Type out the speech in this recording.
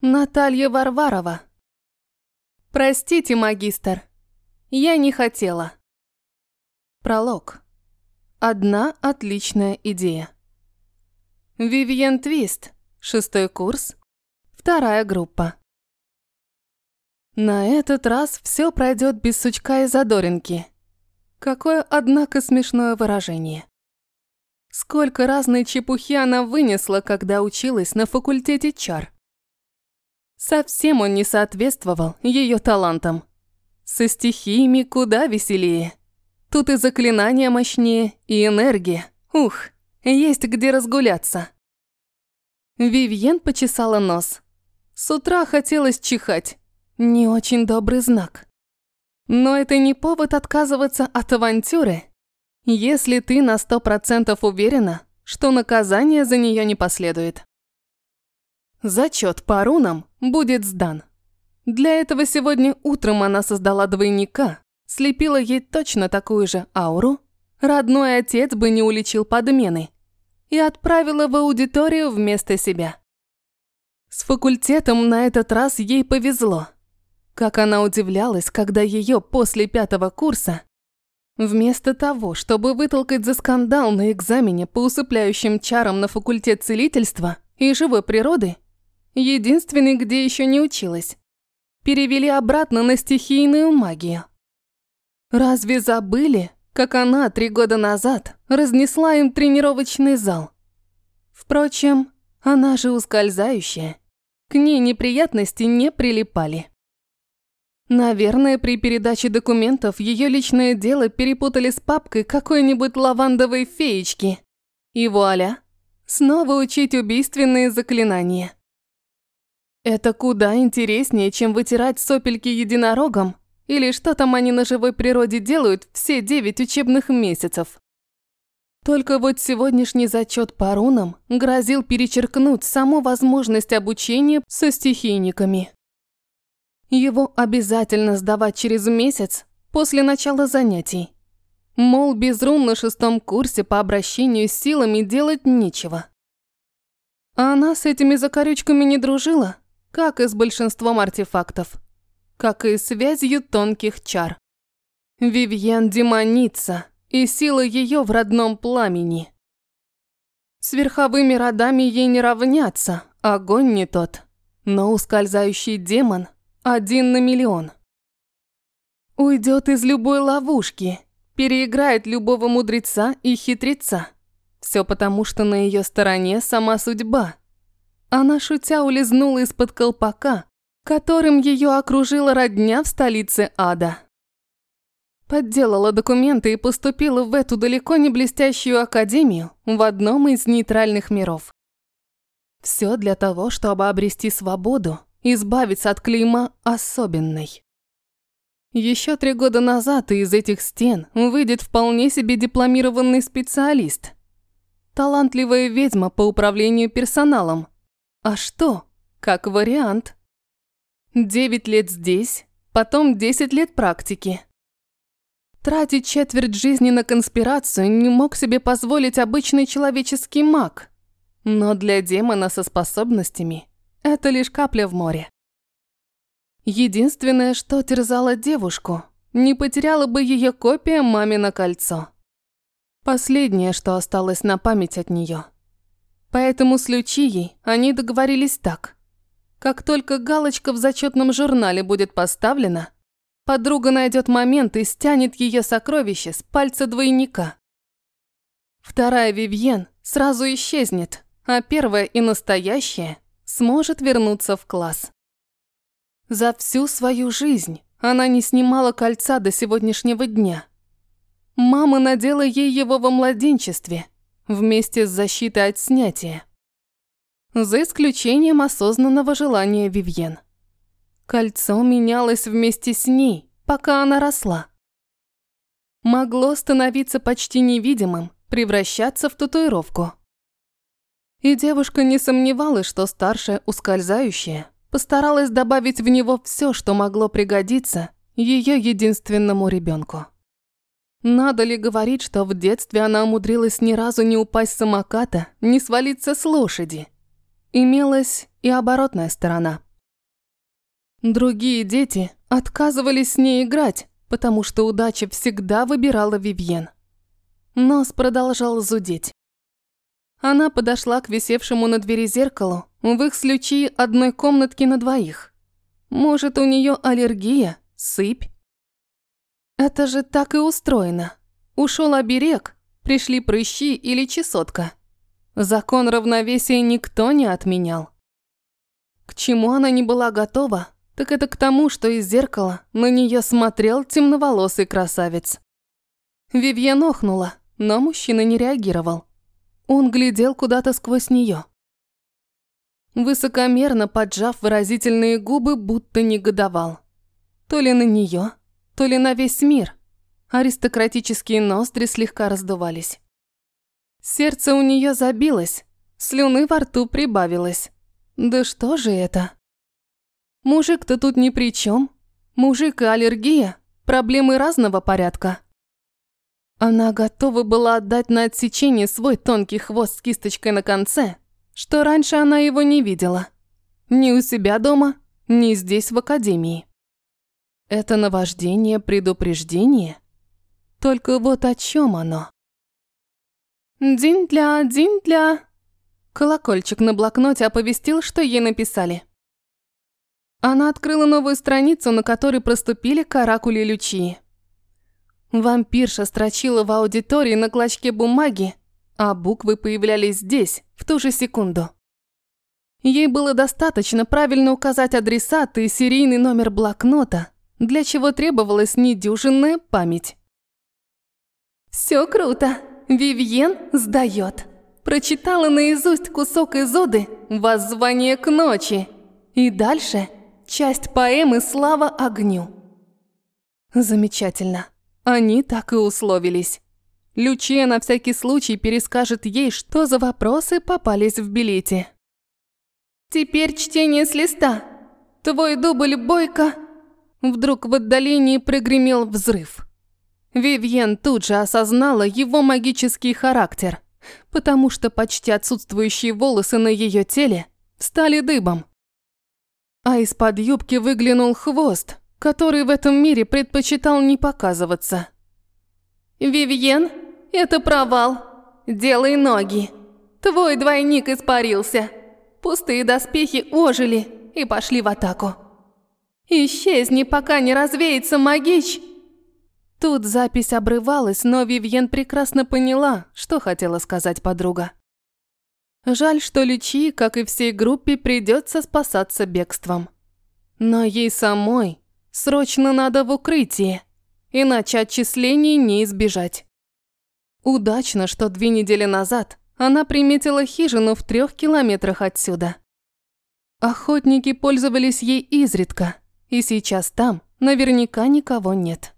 Наталья Варварова. Простите, магистр, я не хотела. Пролог. Одна отличная идея. Вивьен Твист, шестой курс, вторая группа. На этот раз все пройдет без сучка и задоринки. Какое, однако, смешное выражение. Сколько разной чепухи она вынесла, когда училась на факультете чар. Совсем он не соответствовал ее талантам. Со стихиями куда веселее. Тут и заклинания мощнее, и энергия. Ух, есть где разгуляться. Вивьен почесала нос. С утра хотелось чихать. Не очень добрый знак. Но это не повод отказываться от авантюры, если ты на сто процентов уверена, что наказание за нее не последует. Зачет по рунам будет сдан. Для этого сегодня утром она создала двойника, слепила ей точно такую же ауру, родной отец бы не уличил подмены, и отправила в аудиторию вместо себя. С факультетом на этот раз ей повезло. Как она удивлялась, когда ее после пятого курса, вместо того, чтобы вытолкать за скандал на экзамене по усыпляющим чарам на факультет целительства и живой природы, единственный, где еще не училась. Перевели обратно на стихийную магию. Разве забыли, как она три года назад разнесла им тренировочный зал? Впрочем, она же ускользающая. К ней неприятности не прилипали. Наверное, при передаче документов ее личное дело перепутали с папкой какой-нибудь лавандовой феечки. И вуаля, снова учить убийственные заклинания. Это куда интереснее, чем вытирать сопельки единорогом или что там они на живой природе делают все девять учебных месяцев. Только вот сегодняшний зачет по рунам грозил перечеркнуть саму возможность обучения со стихийниками. Его обязательно сдавать через месяц после начала занятий. Мол, без рун на шестом курсе по обращению с силами делать нечего. А она с этими закорючками не дружила, как и с большинством артефактов, как и связью тонких чар. Вивьен демоница, и сила ее в родном пламени. С верховыми родами ей не равняться, огонь не тот, но ускользающий демон один на миллион. Уйдет из любой ловушки, переиграет любого мудреца и хитреца. Все потому, что на ее стороне сама судьба – она, шутя, улизнула из-под колпака, которым ее окружила родня в столице ада. Подделала документы и поступила в эту далеко не блестящую академию в одном из нейтральных миров. Все для того, чтобы обрести свободу, избавиться от клейма особенной. Еще три года назад из этих стен выйдет вполне себе дипломированный специалист. Талантливая ведьма по управлению персоналом – а что? Как вариант. Девять лет здесь, потом десять лет практики. Тратить четверть жизни на конспирацию не мог себе позволить обычный человеческий маг. Но для демона со способностями это лишь капля в море. Единственное, что терзало девушку, не потеряла бы ее копия мамино кольцо. Последнее, что осталось на память от нее – Поэтому с Лючией они договорились так. Как только галочка в зачетном журнале будет поставлена, подруга найдет момент и стянет ее сокровище с пальца двойника. Вторая Вивьен сразу исчезнет, а первая и настоящая сможет вернуться в класс. За всю свою жизнь она не снимала кольца до сегодняшнего дня. Мама надела ей его во младенчестве – вместе с защитой от снятия. За исключением осознанного желания Вивьен. Кольцо менялось вместе с ней, пока она росла. Могло становиться почти невидимым, превращаться в татуировку. И девушка не сомневалась, что старшая ускользающая постаралась добавить в него все, что могло пригодиться ее единственному ребенку. Надо ли говорить, что в детстве она умудрилась ни разу не упасть с самоката, не свалиться с лошади? Имелась и оборотная сторона. Другие дети отказывались с ней играть, потому что удача всегда выбирала Вивьен. Нос продолжал зудеть. Она подошла к висевшему на двери зеркалу в их случае одной комнатки на двоих. Может, у нее аллергия, сыпь? Это же так и устроено. Ушел оберег, пришли прыщи или чесотка. Закон равновесия никто не отменял. К чему она не была готова, так это к тому, что из зеркала на нее смотрел темноволосый красавец. Вивьен охнула, но мужчина не реагировал. Он глядел куда-то сквозь нее. Высокомерно поджав выразительные губы, будто негодовал. То ли на нее, то ли на весь мир. Аристократические ноздри слегка раздувались. Сердце у нее забилось, слюны во рту прибавилось. Да что же это? Мужик-то тут ни при чем. Мужик и аллергия – проблемы разного порядка. Она готова была отдать на отсечение свой тонкий хвост с кисточкой на конце, что раньше она его не видела. Ни у себя дома, ни здесь в академии. Это наваждение предупреждение? Только вот о чем оно? «Динь-для, динь-для!» Колокольчик на блокноте оповестил, что ей написали. Она открыла новую страницу, на которой проступили каракули Лючии. Вампирша строчила в аудитории на клочке бумаги, а буквы появлялись здесь, в ту же секунду. Ей было достаточно правильно указать адресат и серийный номер блокнота, для чего требовалась недюжинная память. «Все круто!» Вивьен сдает. Прочитала наизусть кусок из оды «Воззвание к ночи». И дальше часть поэмы «Слава огню». Замечательно. Они так и условились. Лючия на всякий случай перескажет ей, что за вопросы попались в билете. «Теперь чтение с листа. Твой дубль бойко...» Вдруг в отдалении прогремел взрыв. Вивьен тут же осознала его магический характер, потому что почти отсутствующие волосы на ее теле стали дыбом. А из-под юбки выглянул хвост, который в этом мире предпочитал не показываться. «Вивьен, это провал. Делай ноги. Твой двойник испарился. Пустые доспехи ожили и пошли в атаку. Исчезни, пока не развеется магич!» Тут запись обрывалась, но Вивьен прекрасно поняла, что хотела сказать подруга. Жаль, что Личи, как и всей группе, придется спасаться бегством. Но ей самой срочно надо в укрытие, иначе отчислений не избежать. Удачно, что две недели назад она приметила хижину в трех километрах отсюда. Охотники пользовались ей изредка, и сейчас там наверняка никого нет.